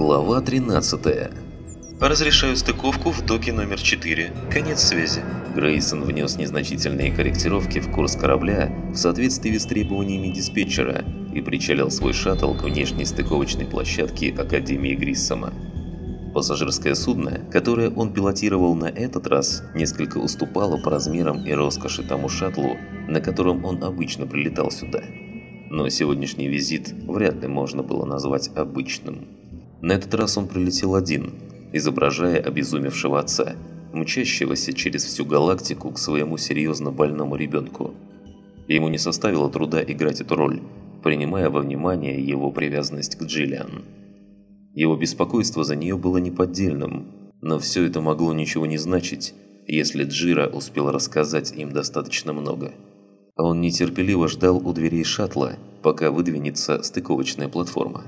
Глава 13 Разрешаю стыковку в доке номер 4. Конец связи. Грейсон внес незначительные корректировки в курс корабля в соответствии с требованиями диспетчера и причалил свой шаттл к внешней стыковочной площадке Академии Гриссома. Пассажирское судно, которое он пилотировал на этот раз, несколько уступало по размерам и роскоши тому шаттлу, на котором он обычно прилетал сюда. Но сегодняшний визит вряд ли можно было назвать обычным. На этот раз он прилетел один, изображая обезумевшего отца, мчащегося через всю галактику к своему серьезно больному ребенку. Ему не составило труда играть эту роль, принимая во внимание его привязанность к Джиллиан. Его беспокойство за нее было неподдельным, но все это могло ничего не значить, если Джира успел рассказать им достаточно много. Он нетерпеливо ждал у дверей шаттла, пока выдвинется стыковочная платформа.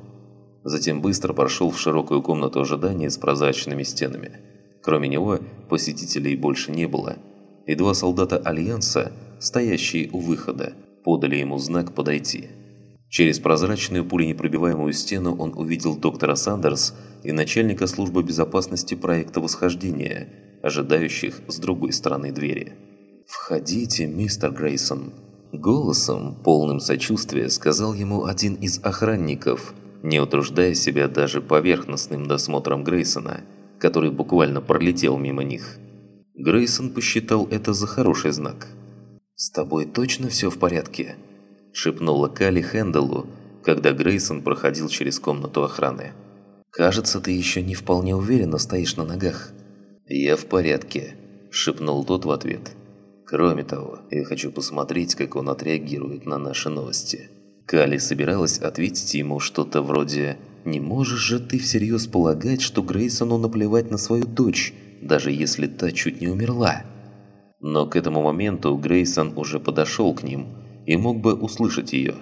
Затем быстро прошел в широкую комнату ожидания с прозрачными стенами. Кроме него посетителей больше не было, и два солдата Альянса, стоящие у выхода, подали ему знак подойти. Через прозрачную пуленепробиваемую стену он увидел доктора Сандерс и начальника службы безопасности проекта «Восхождение», ожидающих с другой стороны двери. «Входите, мистер Грейсон», Голосом, полным сочувствия, сказал ему один из охранников, не утруждая себя даже поверхностным досмотром Грейсона, который буквально пролетел мимо них. Грейсон посчитал это за хороший знак. «С тобой точно все в порядке?» – шепнула Кали Хэндалу, когда Грейсон проходил через комнату охраны. «Кажется, ты еще не вполне уверенно стоишь на ногах». «Я в порядке», – шепнул тот в ответ. Кроме того, я хочу посмотреть, как он отреагирует на наши новости. Кали собиралась ответить ему что-то вроде «Не можешь же ты всерьез полагать, что Грейсону наплевать на свою дочь, даже если та чуть не умерла?» Но к этому моменту Грейсон уже подошел к ним и мог бы услышать ее.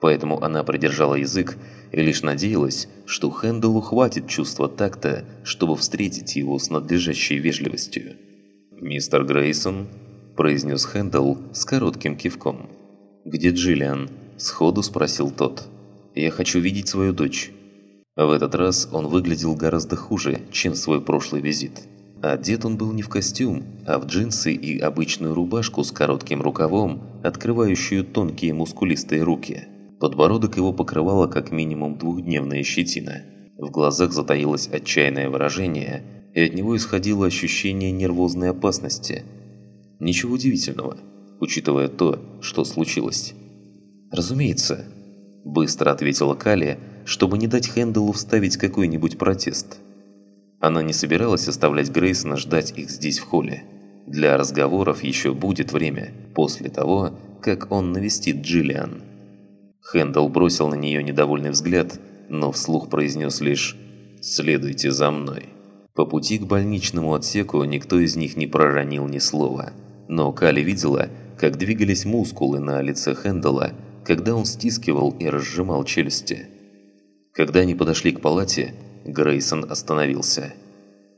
Поэтому она придержала язык и лишь надеялась, что Хэндалу хватит чувства такта, чтобы встретить его с надлежащей вежливостью. «Мистер Грейсон?» произнес Хэндл с коротким кивком. «Где Джиллиан?» – сходу спросил тот. «Я хочу видеть свою дочь». В этот раз он выглядел гораздо хуже, чем свой прошлый визит. Одет он был не в костюм, а в джинсы и обычную рубашку с коротким рукавом, открывающую тонкие мускулистые руки. Подбородок его покрывала как минимум двухдневная щетина. В глазах затаилось отчаянное выражение, и от него исходило ощущение нервозной опасности – Ничего удивительного, учитывая то, что случилось. «Разумеется», – быстро ответила Калия, чтобы не дать Хэндалу вставить какой-нибудь протест. Она не собиралась оставлять Грейсона ждать их здесь в холле. Для разговоров еще будет время, после того, как он навестит Джиллиан. Хэндал бросил на нее недовольный взгляд, но вслух произнес лишь «Следуйте за мной». По пути к больничному отсеку никто из них не проронил ни слова – но Кали видела, как двигались мускулы на лице Хэндала, когда он стискивал и разжимал челюсти. Когда они подошли к палате, Грейсон остановился.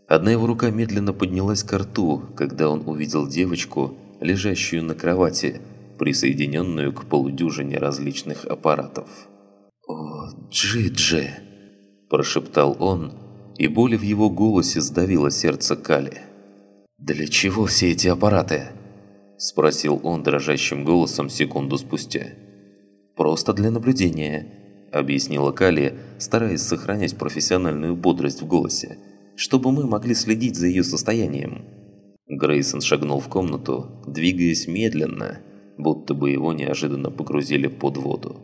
Одна его рука медленно поднялась к рту, когда он увидел девочку, лежащую на кровати, присоединенную к полудюжине различных аппаратов. «О, Джи-Джи!» – прошептал он, и боль в его голосе сдавила сердце Кали. «Для чего все эти аппараты?» – спросил он дрожащим голосом секунду спустя. «Просто для наблюдения», – объяснила Кали, стараясь сохранять профессиональную бодрость в голосе, «чтобы мы могли следить за ее состоянием». Грейсон шагнул в комнату, двигаясь медленно, будто бы его неожиданно погрузили под воду.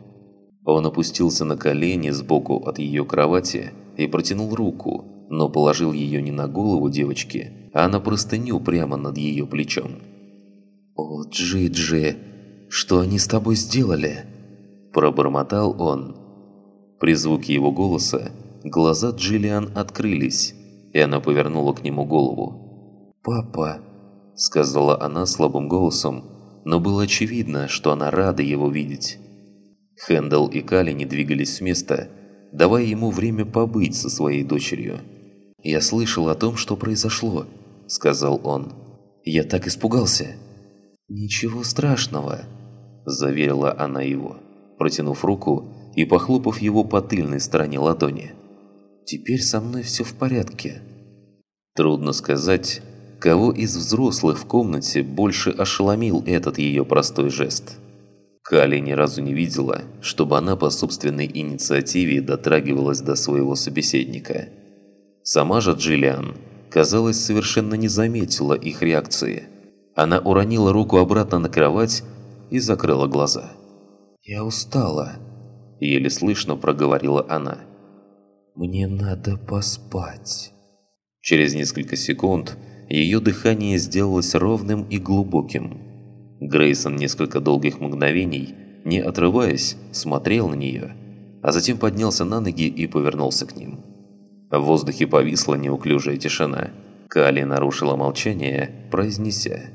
Он опустился на колени сбоку от ее кровати и протянул руку, но положил ее не на голову девочки, а на простыню прямо над ее плечом. «О, Джи-Джи, что они с тобой сделали?» Пробормотал он. При звуке его голоса глаза Джиллиан открылись, и она повернула к нему голову. «Папа», — сказала она слабым голосом, но было очевидно, что она рада его видеть. Хэндл и Кали не двигались с места, давая ему время побыть со своей дочерью. «Я слышал о том, что произошло», — сказал он. «Я так испугался». «Ничего страшного», – заверила она его, протянув руку и похлопав его по тыльной стороне ладони. Теперь со мной все в порядке. Трудно сказать, кого из взрослых в комнате больше ошеломил этот ее простой жест. Кали ни разу не видела, чтобы она по собственной инициативе дотрагивалась до своего собеседника. Сама же Джиллиан, казалось, совершенно не заметила их реакции. Она уронила руку обратно на кровать и закрыла глаза. «Я устала», – еле слышно проговорила она. «Мне надо поспать». Через несколько секунд ее дыхание сделалось ровным и глубоким. Грейсон несколько долгих мгновений, не отрываясь, смотрел на нее, а затем поднялся на ноги и повернулся к ним. В воздухе повисла неуклюжая тишина. Кали нарушила молчание, произнеся.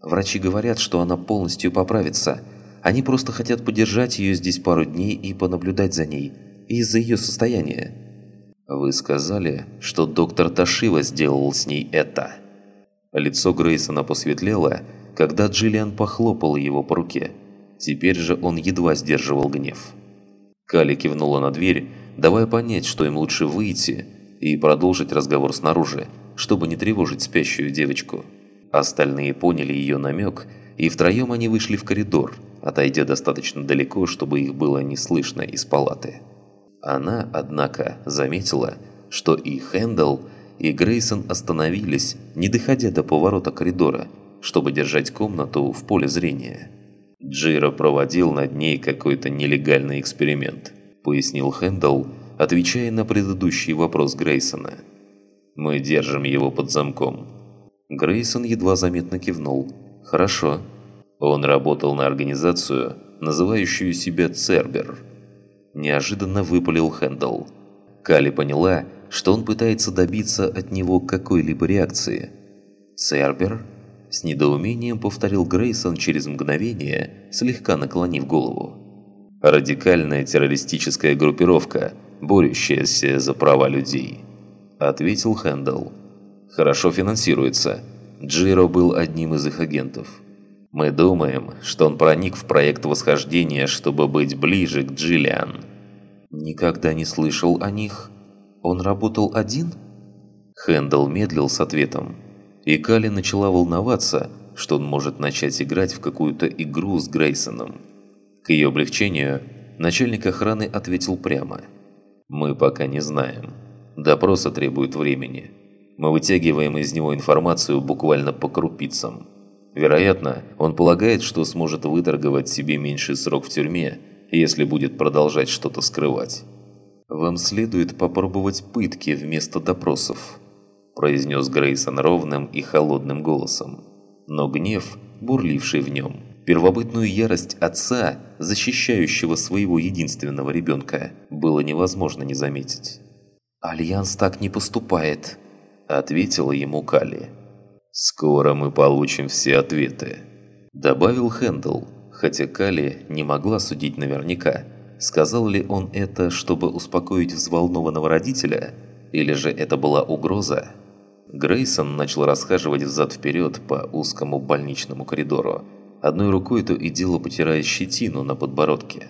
«Врачи говорят, что она полностью поправится. Они просто хотят подержать ее здесь пару дней и понаблюдать за ней, из-за ее состояния». «Вы сказали, что доктор Ташива сделал с ней это». Лицо Грейсона посветлело, когда Джиллиан похлопала его по руке. Теперь же он едва сдерживал гнев. Кали кивнула на дверь, давая понять, что им лучше выйти и продолжить разговор снаружи, чтобы не тревожить спящую девочку. Остальные поняли ее намек, и втроем они вышли в коридор, отойдя достаточно далеко, чтобы их было не слышно из палаты. Она, однако, заметила, что и Хэндл, и Грейсон остановились, не доходя до поворота коридора, чтобы держать комнату в поле зрения. Джиро проводил над ней какой-то нелегальный эксперимент, пояснил Хэндл, отвечая на предыдущий вопрос Грейсона. «Мы держим его под замком». Грейсон едва заметно кивнул. «Хорошо». Он работал на организацию, называющую себя «Цербер», неожиданно выпалил Хэндл. Кали поняла, что он пытается добиться от него какой-либо реакции. «Цербер?» С недоумением повторил Грейсон через мгновение, слегка наклонив голову. «Радикальная террористическая группировка, борющаяся за права людей», – ответил Хэндл. «Хорошо финансируется. Джиро был одним из их агентов. Мы думаем, что он проник в проект восхождения, чтобы быть ближе к Джиллиан. Никогда не слышал о них. Он работал один? Хэндл медлил с ответом. И Кали начала волноваться, что он может начать играть в какую-то игру с Грейсоном. К ее облегчению, начальник охраны ответил прямо. «Мы пока не знаем. Допроса требует времени. Мы вытягиваем из него информацию буквально по крупицам». Вероятно, он полагает, что сможет выторговать себе меньший срок в тюрьме, если будет продолжать что-то скрывать. «Вам следует попробовать пытки вместо допросов», – произнес Грейсон ровным и холодным голосом. Но гнев, бурливший в нем, первобытную ярость отца, защищающего своего единственного ребенка, было невозможно не заметить. «Альянс так не поступает», – ответила ему Калли. «Скоро мы получим все ответы», – добавил Хэндл, хотя Кали не могла судить наверняка, сказал ли он это, чтобы успокоить взволнованного родителя, или же это была угроза. Грейсон начал расхаживать взад-вперед по узкому больничному коридору, одной рукой то и дело потирая щетину на подбородке.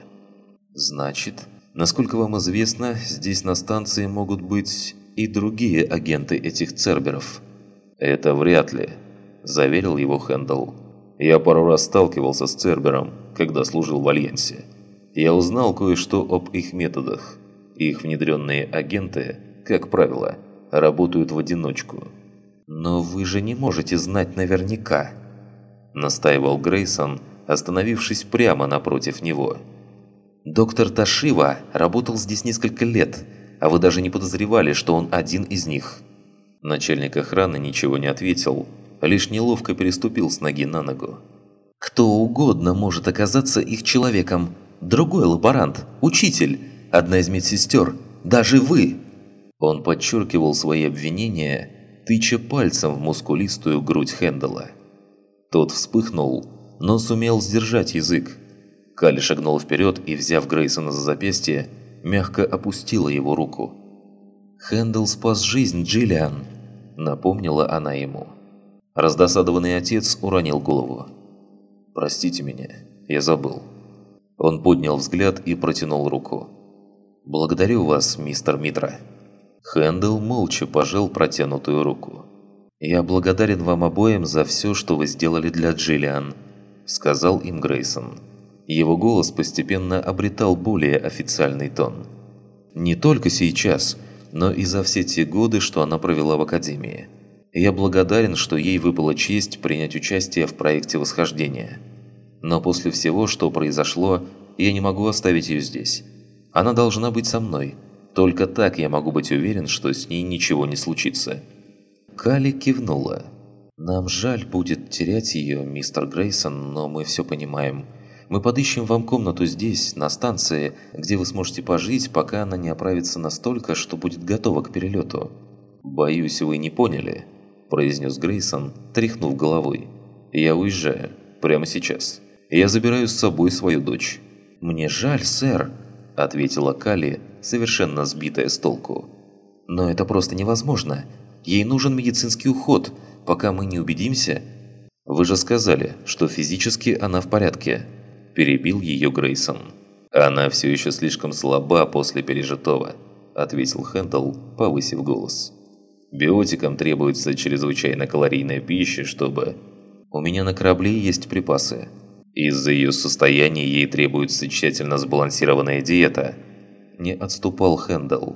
«Значит, насколько вам известно, здесь на станции могут быть и другие агенты этих церберов», «Это вряд ли», – заверил его Хэндл. «Я пару раз сталкивался с Цербером, когда служил в Альянсе. Я узнал кое-что об их методах. Их внедренные агенты, как правило, работают в одиночку». «Но вы же не можете знать наверняка», – настаивал Грейсон, остановившись прямо напротив него. «Доктор Ташива работал здесь несколько лет, а вы даже не подозревали, что он один из них». Начальник охраны ничего не ответил, лишь неловко переступил с ноги на ногу. «Кто угодно может оказаться их человеком. Другой лаборант, учитель, одна из медсестер, даже вы!» Он подчеркивал свои обвинения, тыча пальцем в мускулистую грудь Хэндала. Тот вспыхнул, но сумел сдержать язык. Калли шагнул вперед и, взяв Грейсона за запястье, мягко опустила его руку. «Хэндл спас жизнь Джиллиан», – напомнила она ему. Раздосадованный отец уронил голову. «Простите меня, я забыл». Он поднял взгляд и протянул руку. «Благодарю вас, мистер Митра». Хэндл молча пожал протянутую руку. «Я благодарен вам обоим за все, что вы сделали для Джиллиан», – сказал им Грейсон. Его голос постепенно обретал более официальный тон. «Не только сейчас, но и за все те годы, что она провела в Академии. Я благодарен, что ей выпала честь принять участие в проекте восхождения. Но после всего, что произошло, я не могу оставить ее здесь. Она должна быть со мной. Только так я могу быть уверен, что с ней ничего не случится». Кали кивнула. «Нам жаль будет терять ее, мистер Грейсон, но мы все понимаем. Мы подыщем вам комнату здесь, на станции, где вы сможете пожить, пока она не оправится настолько, что будет готова к перелету». «Боюсь, вы не поняли», – произнес Грейсон, тряхнув головой. «Я уезжаю. Прямо сейчас. Я забираю с собой свою дочь». «Мне жаль, сэр», – ответила Кали, совершенно сбитая с толку. «Но это просто невозможно. Ей нужен медицинский уход, пока мы не убедимся...» «Вы же сказали, что физически она в порядке», – перебил ее Грейсон. «Она все еще слишком слаба после пережитого», – ответил Хэндл, повысив голос. «Биотикам требуется чрезвычайно калорийная пища, чтобы...» «У меня на корабле есть припасы». «Из-за ее состояния ей требуется тщательно сбалансированная диета», – не отступал Хэндл.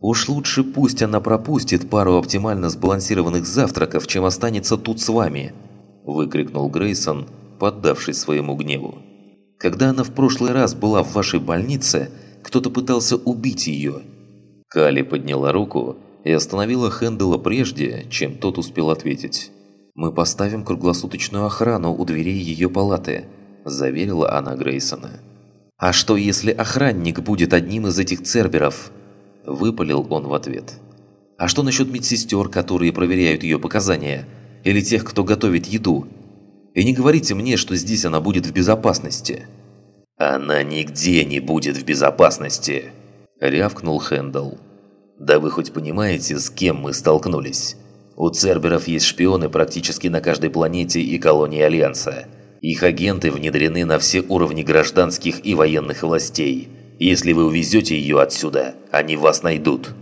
Уж лучше пусть она пропустит пару оптимально сбалансированных завтраков, чем останется тут с вами!» Выкрикнул Грейсон, поддавшись своему гневу. «Когда она в прошлый раз была в вашей больнице, кто-то пытался убить ее!» Кали подняла руку и остановила Хэндела прежде, чем тот успел ответить. «Мы поставим круглосуточную охрану у дверей ее палаты», – заверила она Грейсона. «А что, если охранник будет одним из этих церберов?» Выпалил он в ответ. «А что насчет медсестер, которые проверяют ее показания? Или тех, кто готовит еду? И не говорите мне, что здесь она будет в безопасности». «Она нигде не будет в безопасности!» – рявкнул Хэндл. «Да вы хоть понимаете, с кем мы столкнулись? У Церберов есть шпионы практически на каждой планете и колонии Альянса. Их агенты внедрены на все уровни гражданских и военных властей. Если вы увезете ее отсюда, они вас найдут».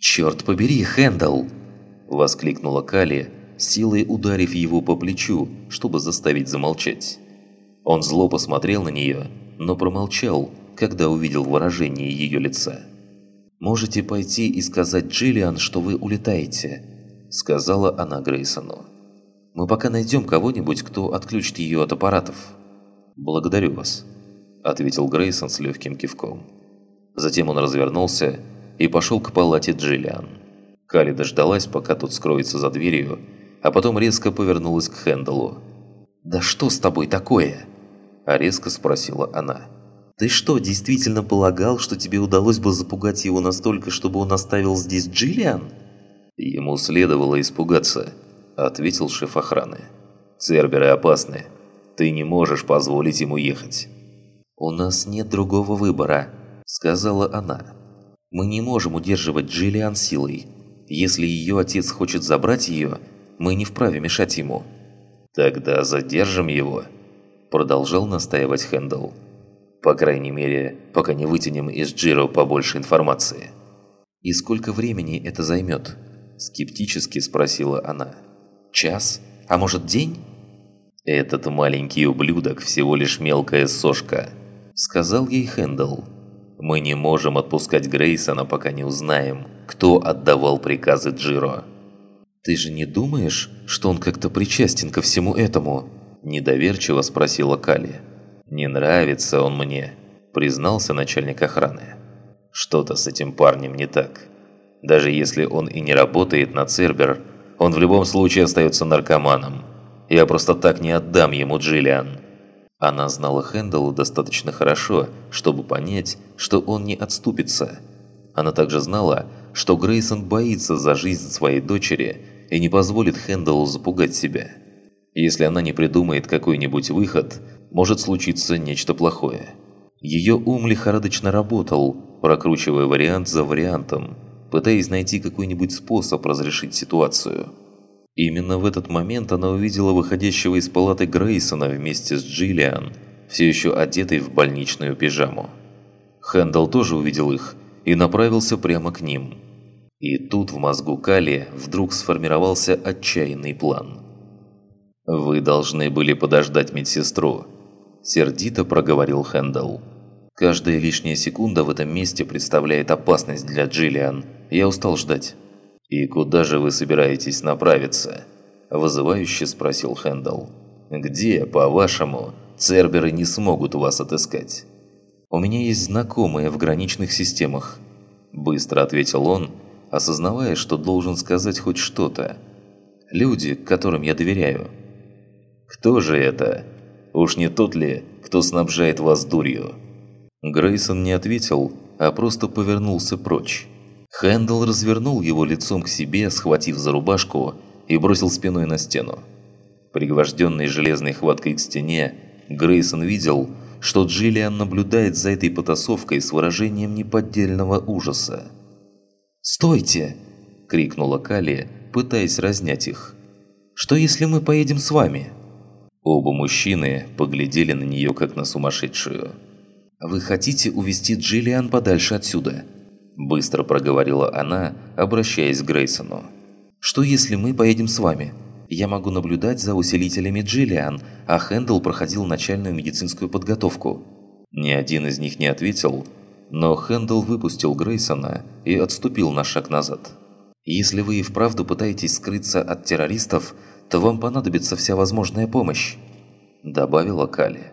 «Черт побери, Хэндл!» – воскликнула Кали, силой ударив его по плечу, чтобы заставить замолчать. Он зло посмотрел на нее, но промолчал, когда увидел выражение ее лица. «Можете пойти и сказать Джиллиан, что вы улетаете», – сказала она Грейсону. «Мы пока найдем кого-нибудь, кто отключит ее от аппаратов». «Благодарю вас», – ответил Грейсон с легким кивком. Затем он развернулся и пошел к палате Джиллиан. Кали дождалась, пока тот скроется за дверью, а потом резко повернулась к Хэндалу. «Да что с тобой такое?» – а резко спросила она. «Ты что, действительно полагал, что тебе удалось бы запугать его настолько, чтобы он оставил здесь Джиллиан?» «Ему следовало испугаться», – ответил шеф охраны. «Церберы опасны. Ты не можешь позволить ему ехать». «У нас нет другого выбора», – сказала она. «Мы не можем удерживать Джиллиан силой. Если ее отец хочет забрать ее, мы не вправе мешать ему». «Тогда задержим его», – продолжал настаивать Хэндл. «По крайней мере, пока не вытянем из Джиро побольше информации». «И сколько времени это займет?» – скептически спросила она. «Час? А может день?» «Этот маленький ублюдок всего лишь мелкая сошка», сказал ей Хэндл. «Мы не можем отпускать Грейсона, пока не узнаем, кто отдавал приказы Джиро». «Ты же не думаешь, что он как-то причастен ко всему этому?» – недоверчиво спросила Кали. «Не нравится он мне», – признался начальник охраны. «Что-то с этим парнем не так. Даже если он и не работает на Цербер, он в любом случае остается наркоманом. Я просто так не отдам ему Джиллиан». Она знала Хэндалла достаточно хорошо, чтобы понять, что он не отступится. Она также знала, что Грейсон боится за жизнь своей дочери и не позволит Хэндаллу запугать себя. Если она не придумает какой-нибудь выход, может случиться нечто плохое. Ее ум лихорадочно работал, прокручивая вариант за вариантом, пытаясь найти какой-нибудь способ разрешить ситуацию. Именно в этот момент она увидела выходящего из палаты Грейсона вместе с Джиллиан, все еще одетой в больничную пижаму. Хэндл тоже увидел их и направился прямо к ним. И тут в мозгу Кали вдруг сформировался отчаянный план. «Вы должны были подождать медсестру», – сердито проговорил Хэндалл. «Каждая лишняя секунда в этом месте представляет опасность для Джиллиан. Я устал ждать». «И куда же вы собираетесь направиться?» – вызывающе спросил Хэндалл. «Где, по-вашему, церберы не смогут вас отыскать?» «У меня есть знакомые в граничных системах», – быстро ответил он, осознавая, что должен сказать хоть что-то. «Люди, которым я доверяю». «Кто же это? Уж не тот ли, кто снабжает вас дурью?» Грейсон не ответил, а просто повернулся прочь. Хэндл развернул его лицом к себе, схватив за рубашку и бросил спиной на стену. Пригвожденный железной хваткой к стене, Грейсон видел, что Джиллиан наблюдает за этой потасовкой с выражением неподдельного ужаса. «Стойте!» – крикнула Кали, пытаясь разнять их. «Что если мы поедем с вами?» Оба мужчины поглядели на нее, как на сумасшедшую. «Вы хотите увести Джиллиан подальше отсюда?» Быстро проговорила она, обращаясь к Грейсону. «Что если мы поедем с вами? Я могу наблюдать за усилителями Джиллиан, а Хэндл проходил начальную медицинскую подготовку». Ни один из них не ответил, но Хэндл выпустил Грейсона и отступил на шаг назад. «Если вы и вправду пытаетесь скрыться от террористов, то вам понадобится вся возможная помощь», – добавила Кали.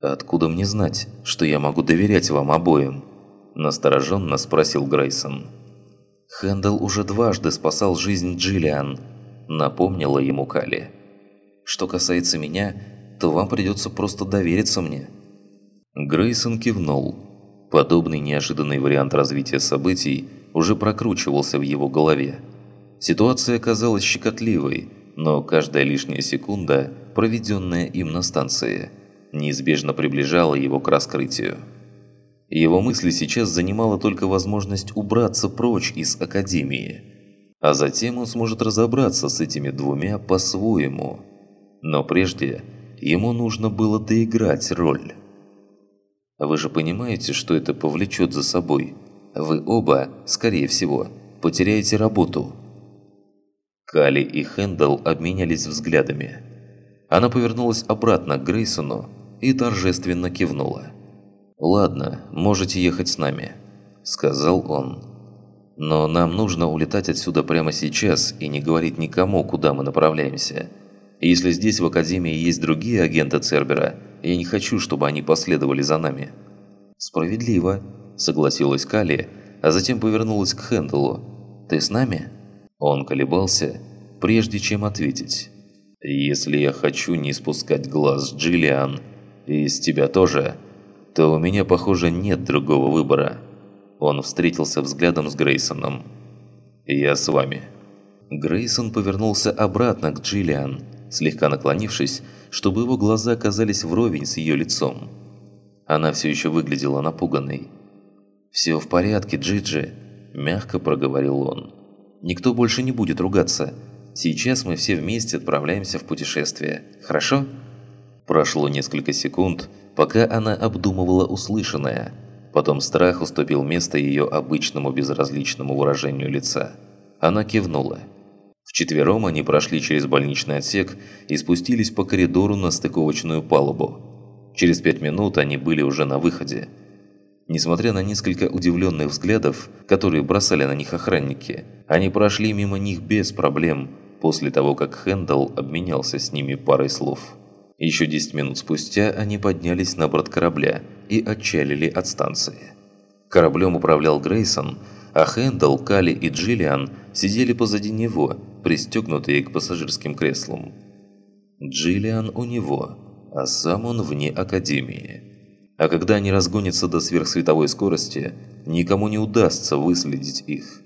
«Откуда мне знать, что я могу доверять вам обоим?» – настороженно спросил Грейсон. «Хэндл уже дважды спасал жизнь Джиллиан», – напомнила ему Кали. «Что касается меня, то вам придется просто довериться мне». Грейсон кивнул, Подобный неожиданный вариант развития событий уже прокручивался в его голове. Ситуация казалась щекотливой, но каждая лишняя секунда, проведенная им на станции, неизбежно приближала его к раскрытию. Его мысли сейчас занимала только возможность убраться прочь из Академии, а затем он сможет разобраться с этими двумя по-своему. Но прежде ему нужно было доиграть роль. Вы же понимаете, что это повлечет за собой. Вы оба, скорее всего, потеряете работу». Кали и Хэндл обменялись взглядами. Она повернулась обратно к Грейсону и торжественно кивнула. «Ладно, можете ехать с нами», – сказал он. «Но нам нужно улетать отсюда прямо сейчас и не говорить никому, куда мы направляемся. Если здесь в Академии есть другие агенты Цербера – я не хочу, чтобы они последовали за нами». «Справедливо», – согласилась Кали, а затем повернулась к Хенделу. «Ты с нами?» Он колебался, прежде чем ответить. «Если я хочу не спускать глаз Джиллиан, и с тебя тоже, то у меня, похоже, нет другого выбора». Он встретился взглядом с Грейсоном. «Я с вами». Грейсон повернулся обратно к Джиллиан, слегка наклонившись, чтобы его глаза оказались вровень с ее лицом. Она все еще выглядела напуганной. «Все в порядке, Джиджи», – мягко проговорил он. «Никто больше не будет ругаться. Сейчас мы все вместе отправляемся в путешествие. Хорошо?» Прошло несколько секунд, пока она обдумывала услышанное. Потом страх уступил место ее обычному безразличному выражению лица. Она кивнула. Вчетвером они прошли через больничный отсек и спустились по коридору на стыковочную палубу. Через пять минут они были уже на выходе. Несмотря на несколько удивленных взглядов, которые бросали на них охранники, они прошли мимо них без проблем после того, как Хэндл обменялся с ними парой слов. Еще 10 минут спустя они поднялись на борт корабля и отчалили от станции. Кораблем управлял Грейсон, а Хэндл, Кали и Джиллиан сидели позади него, пристегнутые к пассажирским креслам. Джиллиан у него, а сам он вне Академии. А когда они разгонятся до сверхсветовой скорости, никому не удастся выследить их.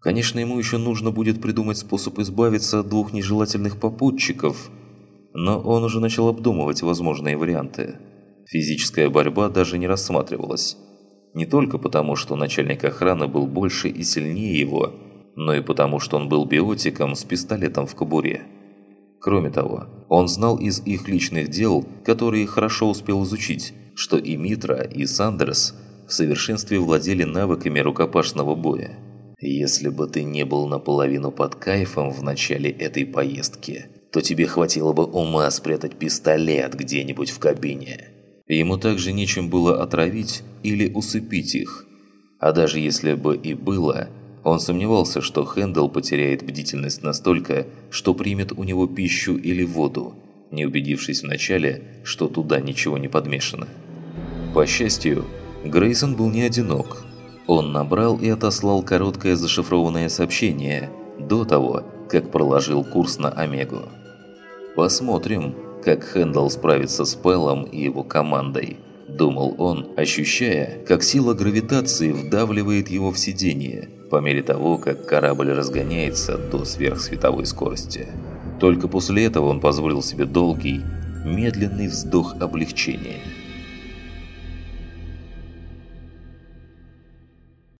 Конечно, ему еще нужно будет придумать способ избавиться от двух нежелательных попутчиков, но он уже начал обдумывать возможные варианты. Физическая борьба даже не рассматривалась. Не только потому, что начальник охраны был больше и сильнее его, но и потому, что он был биотиком с пистолетом в кобуре. Кроме того, он знал из их личных дел, которые хорошо успел изучить, что и Митра, и Сандерс в совершенстве владели навыками рукопашного боя. Если бы ты не был наполовину под кайфом в начале этой поездки, то тебе хватило бы ума спрятать пистолет где-нибудь в кабине. Ему также нечем было отравить или усыпить их. А даже если бы и было, он сомневался, что Хэндл потеряет бдительность настолько, что примет у него пищу или воду, не убедившись вначале, что туда ничего не подмешано. По счастью, Грейсон был не одинок. Он набрал и отослал короткое зашифрованное сообщение до того, как проложил курс на Омегу. «Посмотрим, как Хэндл справится с Пелом и его командой», – думал он, ощущая, как сила гравитации вдавливает его в сиденье, по мере того, как корабль разгоняется до сверхсветовой скорости. Только после этого он позволил себе долгий, медленный вздох облегчения –